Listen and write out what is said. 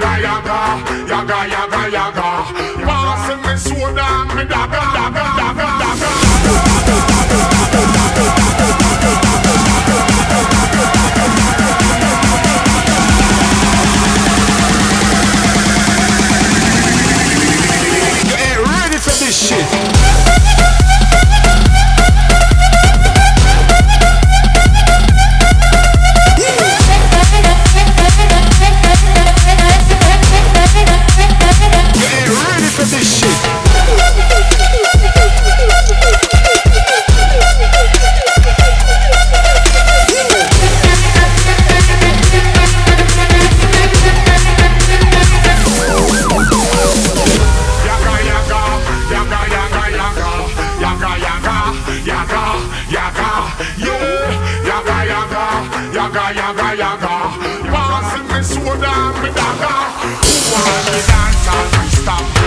yaga yaga, yaga yaga yaga. Passing me soda, me daga daga. Yaga, yaga, yaga. Passing me soda me dagger. Who want me dance and stop